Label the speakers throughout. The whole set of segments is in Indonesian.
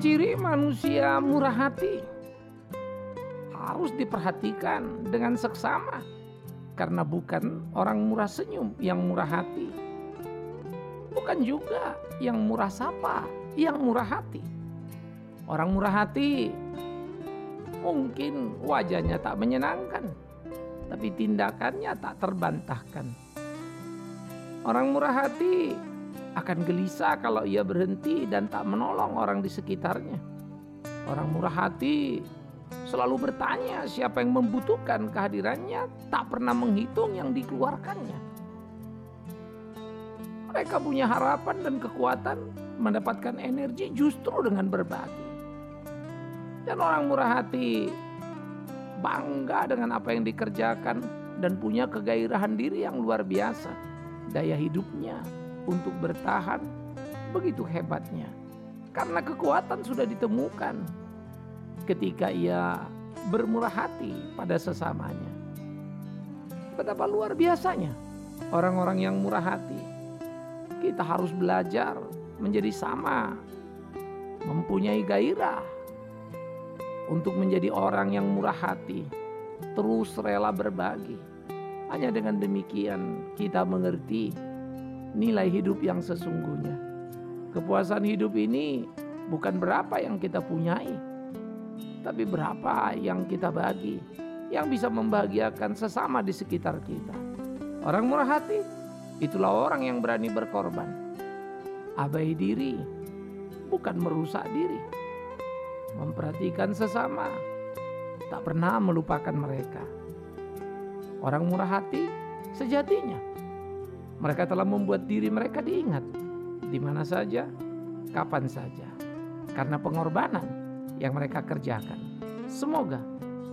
Speaker 1: manusia murah hati harus diperhatikan dengan seksama karena bukan orang murah senyum yang murah hati. Bukan juga yang murah sapa yang murah hati. Orang murah hati mungkin wajahnya tak menyenangkan, tapi tindakannya tak terbantahkan. Orang murah hati akan gelisah kalau ia berhenti dan tak menolong orang di sekitarnya. Orang murah hati selalu bertanya siapa yang membutuhkan kehadirannya, tak pernah menghitung yang dikeluarkannya. Mereka punya harapan dan kekuatan mendapatkan energi justru dengan berbagi. Dan orang murah hati bangga dengan apa yang dikerjakan dan punya kegairahan diri yang luar biasa. Daya hidupnya untuk bertahan begitu hebatnya. Karena kekuatan sudah ditemukan ketika ia bermurah hati pada sesamanya. Betapa luar biasanya orang-orang yang murah hati. Kita harus belajar menjadi sama, mempunyai gairah untuk menjadi orang yang murah hati, terus rela berbagi. Hanya dengan demikian kita mengerti nilai hidup yang sesungguhnya. Kepuasan hidup ini bukan berapa yang kita punyai, tapi berapa yang kita bagi yang bisa membahagiakan sesama di sekitar kita. Orang murah hati itulah orang yang berani berkorban. Abai diri bukan merusak diri. Memperhatikan sesama tak pernah melupakan mereka. Orang murah hati sejatinya mereka telah membuat diri mereka diingat di mana saja, kapan saja. Karena pengorbanan yang mereka kerjakan. Semoga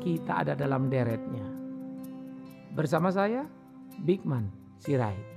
Speaker 1: kita ada dalam deretnya. Bersama saya, Bigman Sirait.